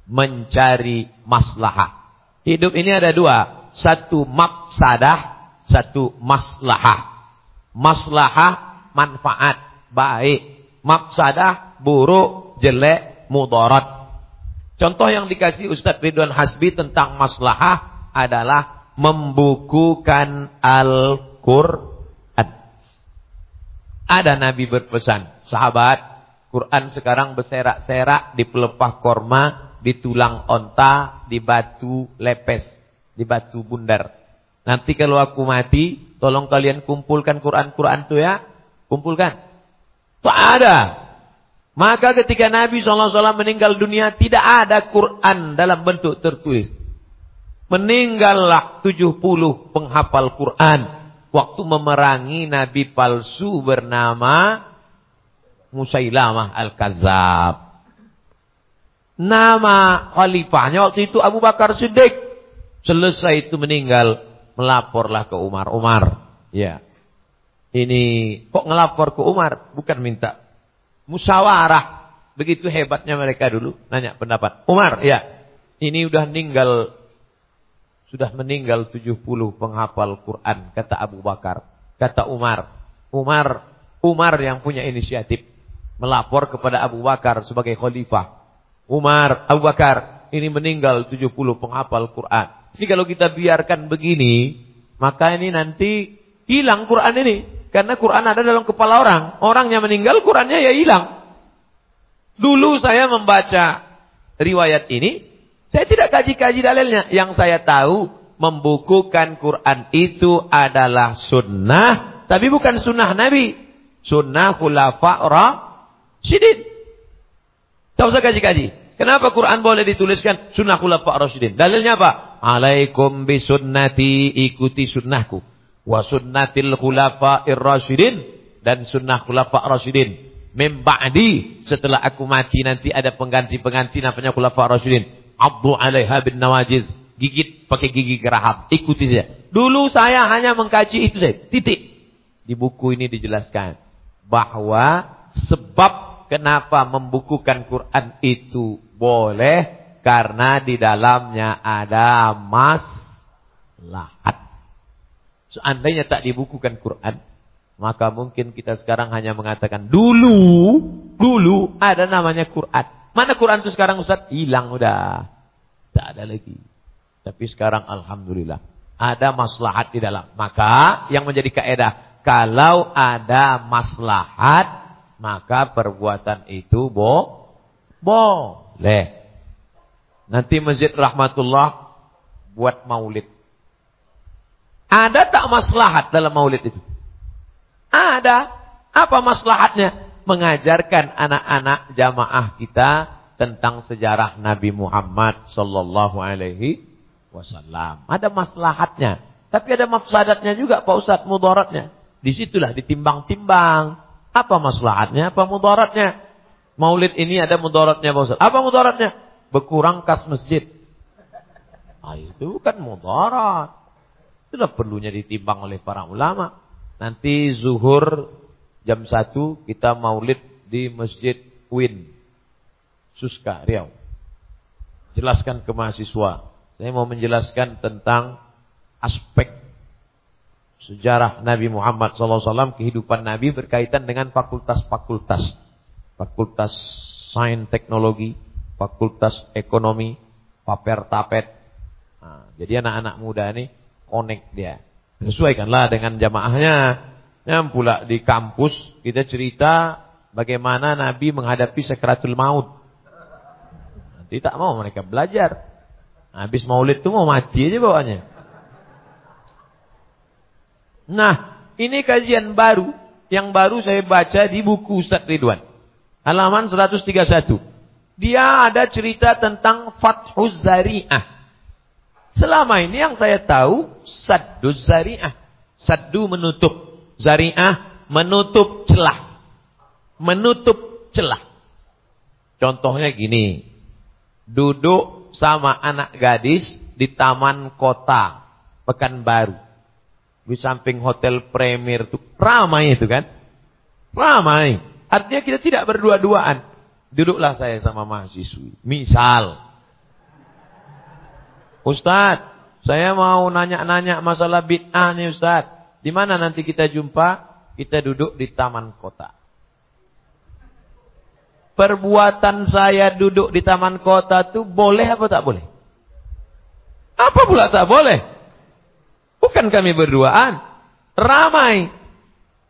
Mencari maslahah. Hidup ini ada dua. Satu mafsadah, satu maslahah. Maslahah manfaat, baik. Mafsadah buruk, jelek, mudarat. Contoh yang dikasih Ustadz Ridwan Hasbi tentang maslahah adalah membukukan Al-Qur'an. Ada Nabi berpesan, sahabat, Quran sekarang berserak-serak di pelepah korma, di tulang onta, di batu lepes, di batu bundar. Nanti kalau aku mati, tolong kalian kumpulkan Quran-Quran itu ya. Kumpulkan. Tak ada. Maka ketika Nabi SAW meninggal dunia, tidak ada Quran dalam bentuk tertulis. Meninggallah 70 penghafal Quran waktu memerangi nabi palsu bernama Musailamah Al-Kadzab. Nama khalifahnya waktu itu Abu Bakar Siddiq. Selesai itu meninggal, melaporlah ke Umar. Umar, ya. Ini kok ngelapor ke Umar, bukan minta musyawarah. Begitu hebatnya mereka dulu, nanya pendapat. Umar, ya. Ini udah meninggal sudah meninggal 70 penghafal Quran, kata Abu Bakar. Kata Umar. Umar Umar yang punya inisiatif. Melapor kepada Abu Bakar sebagai khalifah. Umar, Abu Bakar, ini meninggal 70 penghafal Quran. Ini kalau kita biarkan begini, maka ini nanti hilang Quran ini. Karena Quran ada dalam kepala orang. Orangnya meninggal, Qurannya ya hilang. Dulu saya membaca riwayat ini, saya tidak kaji-kaji dalilnya. Yang saya tahu, membukukan Quran itu adalah sunnah. Tapi bukan sunnah Nabi. Sunnah khulafa rasyidin. Tak usah kaji-kaji. Kenapa Quran boleh dituliskan sunnah khulafa rasyidin? Dalilnya apa? Alaikum bisunnati ikuti sunnahku. Wa sunnatil khulafa rasyidin. Dan sunnah khulafa rasyidin. Memba'di setelah aku mati nanti ada pengganti-pengganti namanya khulafa rasyidin. Abdu alaiha bin nawajiz. Gigit pakai gigi geraham. Ikuti saja. Dulu saya hanya mengkaji itu saja. Titik. Di buku ini dijelaskan. Bahwa sebab kenapa membukukan Quran itu boleh. Karena di dalamnya ada maslahat. Seandainya tak dibukukan Quran. Maka mungkin kita sekarang hanya mengatakan. Dulu. Dulu ada namanya Quran. Mana Quran itu sekarang Ustaz? Hilang udah. Tak ada lagi. Tapi sekarang Alhamdulillah. Ada maslahat di dalam. Maka yang menjadi kaedah. Kalau ada maslahat. Maka perbuatan itu bo boleh. Nanti Masjid Rahmatullah buat maulid. Ada tak maslahat dalam maulid itu? Ada. Apa maslahatnya? mengajarkan anak-anak jamaah kita tentang sejarah Nabi Muhammad sallallahu alaihi wasallam. Ada maslahatnya, tapi ada mafsadatnya juga Pak Ustaz, mudaratnya. Di situlah ditimbang-timbang. Apa maslahatnya, apa mudaratnya? Maulid ini ada mudaratnya Pak Ustaz. Apa mudaratnya? Berkurang kas masjid. Ah, itu bukan mudarat. Itulah perlunya ditimbang oleh para ulama. Nanti zuhur jam 1 kita maulid di Masjid Win. Suska, Riau. Jelaskan ke mahasiswa. Saya mau menjelaskan tentang aspek sejarah Nabi Muhammad SAW, kehidupan Nabi berkaitan dengan fakultas-fakultas. Fakultas Sains Teknologi, Fakultas Ekonomi, Paper Tapet. Nah, jadi anak-anak muda ini connect dia. Sesuaikanlah dengan jamaahnya. Yang pula di kampus kita cerita bagaimana Nabi menghadapi sekaratul maut. Nanti tak mau mereka belajar. Habis maulid itu mau mati aja bawahnya. Nah, ini kajian baru. Yang baru saya baca di buku Ustaz Ridwan. Halaman 131. Dia ada cerita tentang Fathuz Zari'ah. Selama ini yang saya tahu Sadduz Zari'ah. Saddu menutup. Zari'ah menutup celah. Menutup celah. Contohnya gini. Duduk sama anak gadis di taman kota Pekanbaru. Di samping hotel premier itu ramai itu kan? Ramai. Artinya kita tidak berdua-duaan. Duduklah saya sama mahasiswi. Misal. Ustadz, saya mau nanya-nanya masalah bid'ah nih Ustadz. Di mana nanti kita jumpa? Kita duduk di taman kota perbuatan saya duduk di taman kota itu boleh apa tak boleh? Apa pula tak boleh? Bukan kami berduaan. Ramai.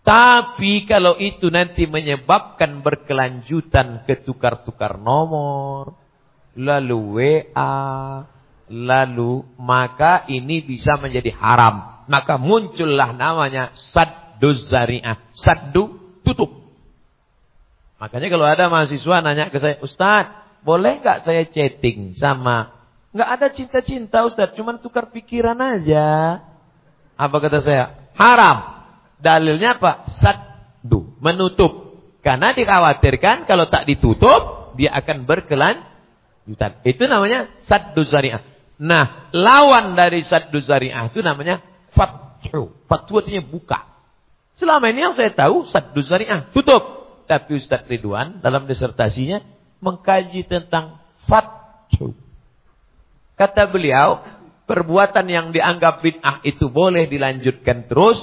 Tapi kalau itu nanti menyebabkan berkelanjutan ketukar-tukar nomor. Lalu WA. Lalu maka ini bisa menjadi haram. Maka muncullah namanya saddu zari'ah. Saddu tutup. Makanya kalau ada mahasiswa nanya ke saya, Ustaz, boleh nggak saya chatting sama? Nggak ada cinta-cinta Ustaz, cuma tukar pikiran aja. Apa kata saya? Haram. Dalilnya apa? Saddu, menutup. Karena dikhawatirkan kalau tak ditutup, dia akan berkelanjutan. Itu namanya saddu zari'ah. Nah, lawan dari saddu zari'ah itu namanya fathu. Fathu artinya buka. Selama ini yang saya tahu saddu zari'ah, tutup. Tapi Ustaz Ridwan dalam disertasinya mengkaji tentang fathu. Kata beliau, perbuatan yang dianggap bid'ah itu boleh dilanjutkan terus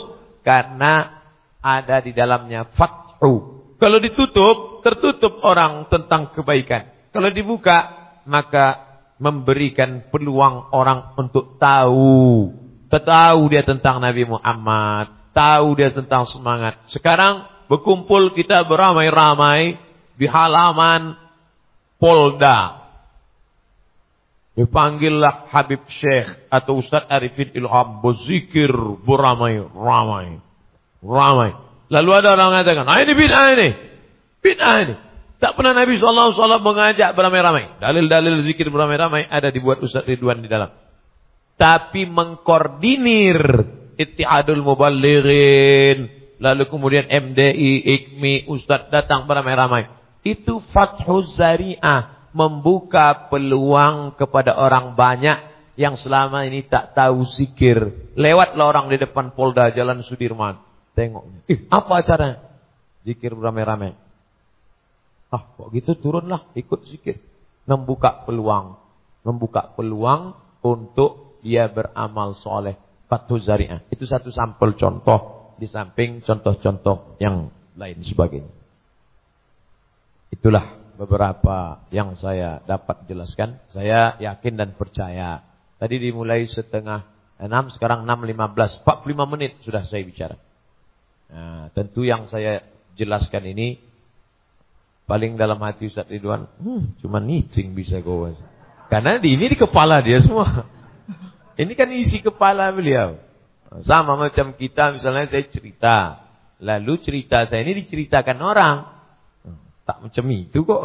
karena ada di dalamnya fathu. Kalau ditutup, tertutup orang tentang kebaikan. Kalau dibuka, maka memberikan peluang orang untuk tahu. Tahu dia tentang Nabi Muhammad. Tahu dia tentang semangat. Sekarang berkumpul kita beramai-ramai di halaman Polda. Dipanggillah Habib Syekh atau Ustaz Arifin Ilham berzikir beramai-ramai. Ramai. Lalu ada orang mengatakan, ah ini bid'ah ini. Bid'ah ini. Tak pernah Nabi SAW mengajak beramai-ramai. Dalil-dalil zikir beramai-ramai ada dibuat Ustaz Ridwan di dalam. Tapi mengkoordinir Ittihadul Muballighin Lalu kemudian MDI, IKMI, Ustadz datang beramai-ramai. Itu fathuz zari'ah. Membuka peluang kepada orang banyak yang selama ini tak tahu zikir. Lewatlah orang di depan Polda Jalan Sudirman. Tengok. Ih, apa acaranya? Zikir beramai-ramai. Ah, kok gitu turunlah ikut zikir. Membuka peluang. Membuka peluang untuk dia beramal soleh. Fathuz zari'ah. Itu satu sampel contoh di samping contoh-contoh yang lain sebagainya. Itulah beberapa yang saya dapat jelaskan. Saya yakin dan percaya. Tadi dimulai setengah enam, sekarang enam lima belas, empat puluh lima menit sudah saya bicara. Nah, tentu yang saya jelaskan ini paling dalam hati Ustaz Ridwan, hmm, cuma niting bisa gue. Karena di ini di kepala dia semua. Ini kan isi kepala beliau. Sama macam kita misalnya saya cerita. Lalu cerita saya ini diceritakan orang. Tak macam itu kok.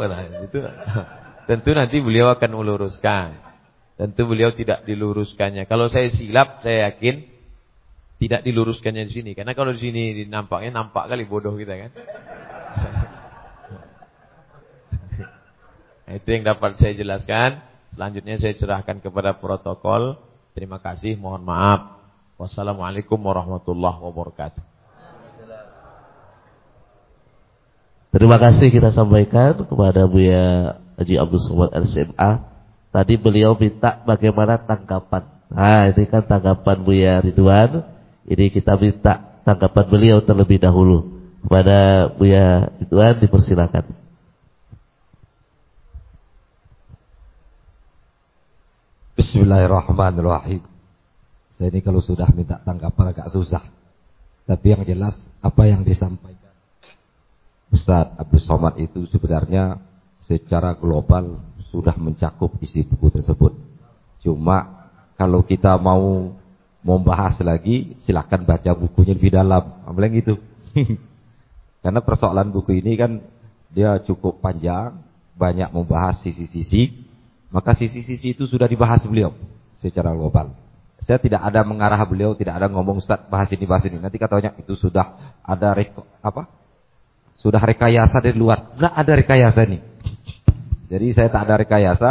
Itu. Tentu nanti beliau akan meluruskan. Tentu beliau tidak diluruskannya. Kalau saya silap, saya yakin tidak diluruskannya di sini. Karena kalau di sini nampaknya nampak kali bodoh kita kan. Itu yang dapat saya jelaskan. Selanjutnya saya serahkan kepada protokol. Terima kasih, mohon maaf. Wassalamualaikum warahmatullahi wabarakatuh. Terima kasih kita sampaikan kepada Buya Haji Abdul Somad RSMA. Tadi beliau minta bagaimana tanggapan. Nah, ini kan tanggapan Buya Ridwan. Ini kita minta tanggapan beliau terlebih dahulu. Kepada Buya Ridwan dipersilakan. Bismillahirrahmanirrahim. Saya ini kalau sudah minta tanggapan agak susah. Tapi yang jelas apa yang disampaikan Ustaz Abdul Somad itu sebenarnya secara global sudah mencakup isi buku tersebut. Cuma kalau kita mau membahas lagi, silakan baca bukunya lebih dalam. Ambil gitu. Karena persoalan buku ini kan dia cukup panjang, banyak membahas sisi-sisi. Maka sisi-sisi itu sudah dibahas beliau secara global. Saya tidak ada mengarah beliau, tidak ada ngomong Ustaz bahas ini bahas ini. Nanti katanya itu sudah ada reko, apa? Sudah rekayasa dari luar. Enggak ada rekayasa nih. Jadi saya tak ada rekayasa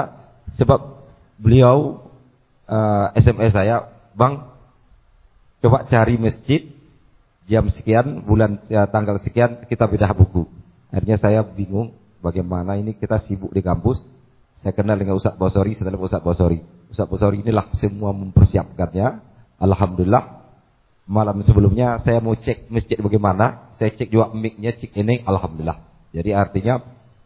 sebab beliau uh, eh, SMS saya, "Bang, coba cari masjid jam sekian, bulan ya, tanggal sekian kita bedah buku." Akhirnya saya bingung bagaimana ini kita sibuk di kampus. Saya kenal dengan Ustaz Bosori, setelah Ustaz Bosori. Ustaz Bosori inilah semua mempersiapkannya. Alhamdulillah. Malam sebelumnya saya mau cek masjid bagaimana. Saya cek juga mic-nya, cek ini. Alhamdulillah. Jadi artinya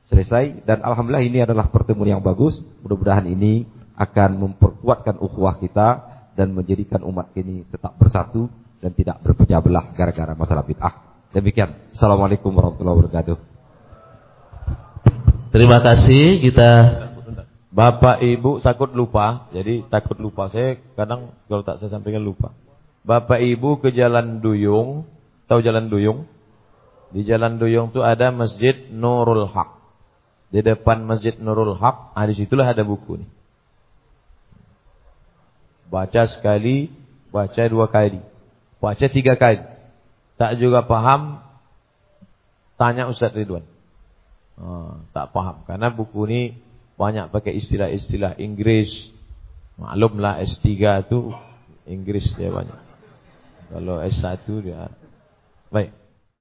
selesai. Dan Alhamdulillah ini adalah pertemuan yang bagus. Mudah-mudahan ini akan memperkuatkan ukhuwah kita. Dan menjadikan umat ini tetap bersatu. Dan tidak berpecah belah gara-gara masalah bid'ah. Demikian. Assalamualaikum warahmatullahi wabarakatuh. Terima kasih kita Bapak Ibu takut lupa, jadi takut lupa. Saya kadang kalau tak saya sampaikan lupa. Bapak Ibu ke Jalan Duyung, tahu Jalan Duyung? Di Jalan Duyung itu ada Masjid Nurul Haq. Di depan Masjid Nurul Haq, ah, di situlah ada buku nih. Baca sekali, baca dua kali, baca tiga kali. Tak juga paham, tanya Ustaz Ridwan. Oh, tak paham, karena buku ini banyak pakai istilah-istilah Inggris. Maklumlah S3 itu Inggris dia banyak. Kalau S1 dia baik.